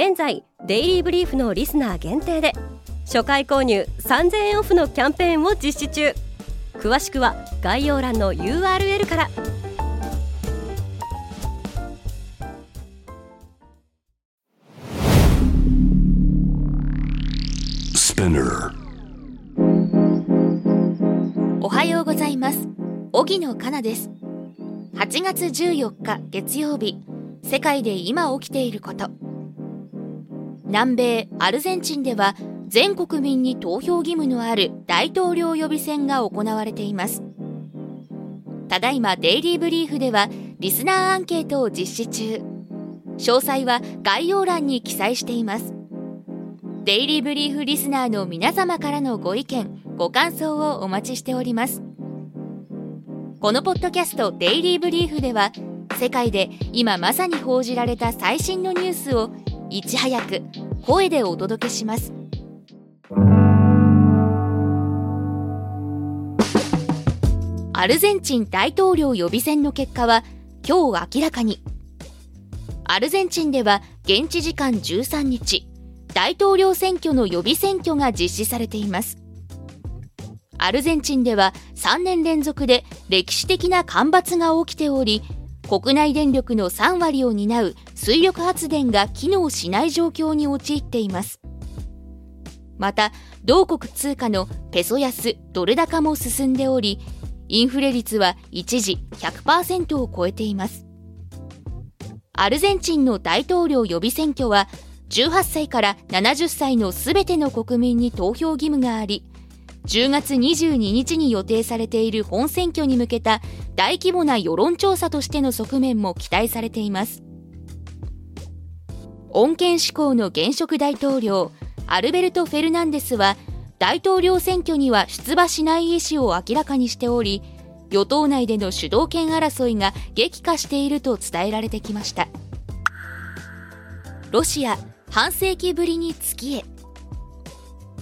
現在デイリーブリーフのリスナー限定で初回購入3000円オフのキャンペーンを実施中。詳しくは概要欄の URL から。おはようございます。荻野かなです。8月14日月曜日。世界で今起きていること南米アルゼンチンでは全国民に投票義務のある大統領予備選が行われています。ただいまデイリーブリーフではリスナーアンケートを実施中。詳細は概要欄に記載しています。デイリーブリーフリスナーの皆様からのご意見ご感想をお待ちしております。このポッドキャストデイリーブリーフでは世界で今まさに報じられた最新のニュースをいち早く声でお届けします。アルゼンチン大統領予備選の結果は今日明らかに。アルゼンチンでは現地時間13日大統領選挙の予備選挙が実施されています。アルゼンチンでは3年連続で歴史的な干ばつが起きており国内電力の3割を担う水力発電が機能しない状況に陥っています。また同国通貨のペソ安ドル高も進んでおりインフレ率は一時100%を超えています。アルゼンチンの大統領予備選挙は18歳から70歳のすべての国民に投票義務があり10月22日に予定されている本選挙に向けた大規模な世論調査としての側面も期待されています。穏健志向の現職大統領アルベルト・フェルナンデスは大統領選挙には出馬しない意思を明らかにしており与党内での主導権争いが激化していると伝えられてきました。ロシア半世紀ぶりに月へ。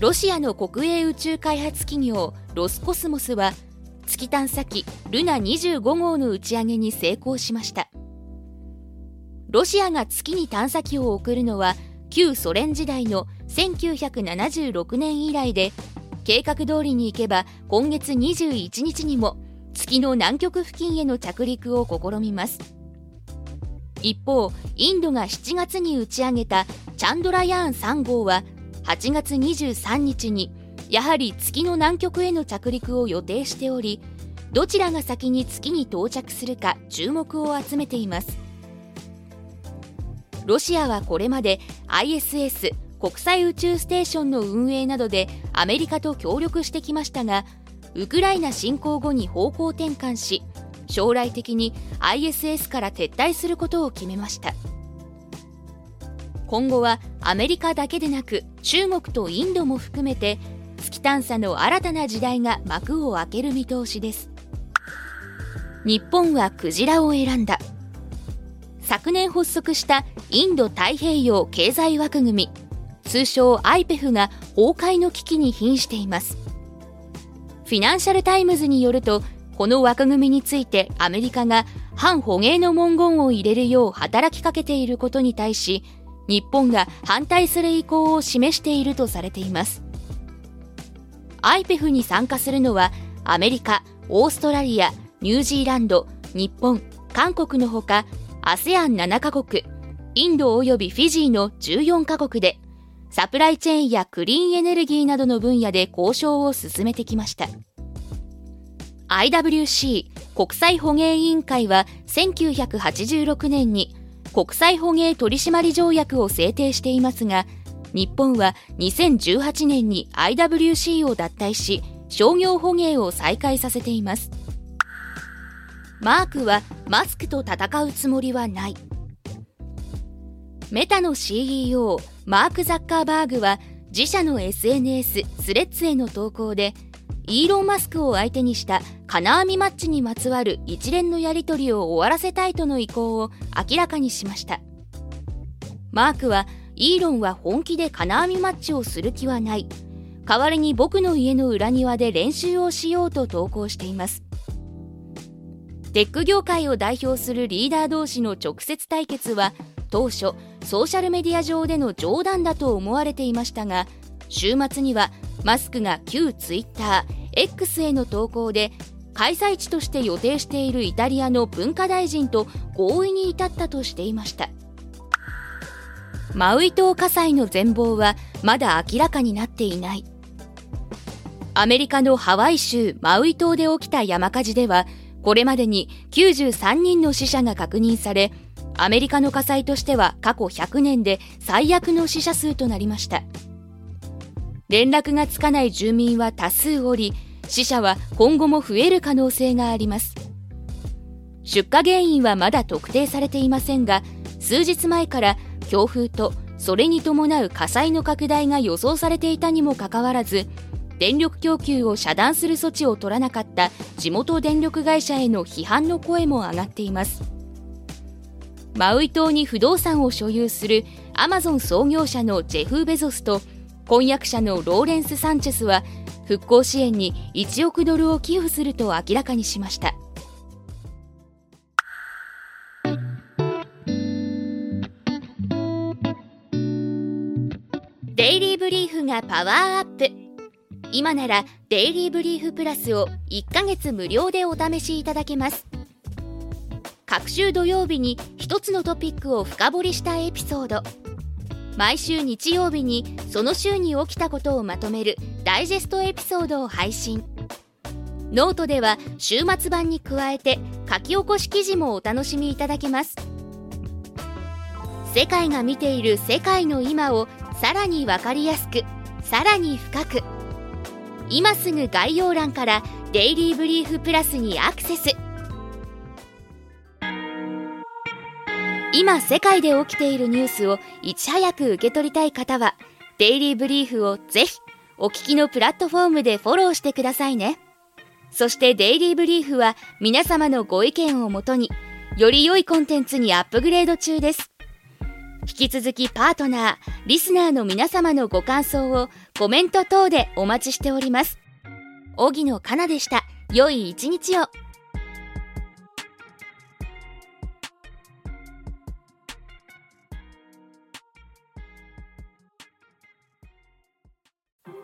ロシアの国営宇宙開発企業ロスコスモスは月探査機ルナ25号の打ち上げに成功しました。ロシアが月に探査機を送るのは旧ソ連時代の1976年以来で計画通りに行けば今月21日にも月の南極付近への着陸を試みます。一方インドが7月に打ち上げたチャンドラヤーン3号は8月23日にやはり月の南極への着陸を予定しておりどちらが先に月に到着するか注目を集めています。ロシアはこれまで ISS 国際宇宙ステーションの運営などでアメリカと協力してきましたがウクライナ侵攻後に方向転換し将来的に ISS から撤退することを決めました。今後はアメリカだけでなく中国とインドも含めて月探査の新たな時代が幕を開ける見通しです。日本はクジラを選んだ。昨年発足したインド太平洋経済枠組み。通称 IPEF が崩壊の危機に瀕しています。フィナンシャル・タイムズによるとこの枠組みについてアメリカが反捕鯨の文言を入れるよう働きかけていることに対し日本が反対する意向を示しているとされています。IPEF に参加するのはアメリカ、オーストラリア、ニュージーランド、日本、韓国のほか ASEAN7 カ国、インド及びフィジーの14カ国でサプライチェーンやクリーンエネルギーなどの分野で交渉を進めてきました。IWC 国際捕鯨委員会は1986年に国際捕鯨取締条約を制定していますが日本は2018年に IWC を脱退し商業捕鯨を再開させています。マークはマスクと戦うつもりはない。メタの CEO マーク・ザッカーバーグは自社の SNS スレッズへの投稿でイーロン・マスクを相手にした金網マッチにまつわる一連のやり取りを終わらせたいとの意向を明らかにしました。マークはイーロンは本気で金網マッチをする気はない。代わりに僕の家の裏庭で練習をしようと投稿しています。テック業界を代表するリーダー同士の直接対決は当初ソーシャルメディア上での冗談だと思われていましたが週末にはマスクが旧ツイッター X への投稿で開催地として予定しているイタリアの文化大臣と合意に至ったとしていました。マウイ島火災の全貌はまだ明らかになっていない。アメリカのハワイ州マウイ島で起きた山火事ではこれまでに93人の死者が確認されアメリカの火災としては過去100年で最悪の死者数となりました。連絡がつかない住民は多数おり死者は今後も増える可能性があります。出火原因はまだ特定されていませんが数日前から強風とそれに伴う火災の拡大が予想されていたにもかかわらず電力供給を遮断する措置を取らなかった地元電力会社への批判の声も上がっています。マウイ島に不動産を所有するアマゾン創業者のジェフ・ベゾスと婚約者のローレンス・サンチェスは復興支援に1億ドルを寄付すると明らかにしました。Daily Brief がパワーアップ。今なら Daily Brief Plus を1ヶ月無料でお試しいただけます。各週土曜日に1つのトピックを深掘りしたエピソード。毎週日曜日にその週に起きたことをまとめるダイジェストエピソードを配信。ノートでは週末版に加えて書き起こし記事もお楽しみいただけます。世界が見ている世界の今をさらに分かりやすくさらに深く。今すぐ概要欄からデイリーブリーフプラスにアクセス。今世界で起きているニュースをいち早く受け取りたい方はデイリーブリーフをぜひお聞きのプラットフォームでフォローしてくださいね。そしてデイリーブリーフは皆様のご意見をもとにより良いコンテンツにアップグレード中です。引き続きパートナーリスナーの皆様のご感想をコメント等でお待ちしております。荻野かなでした。良い一日を。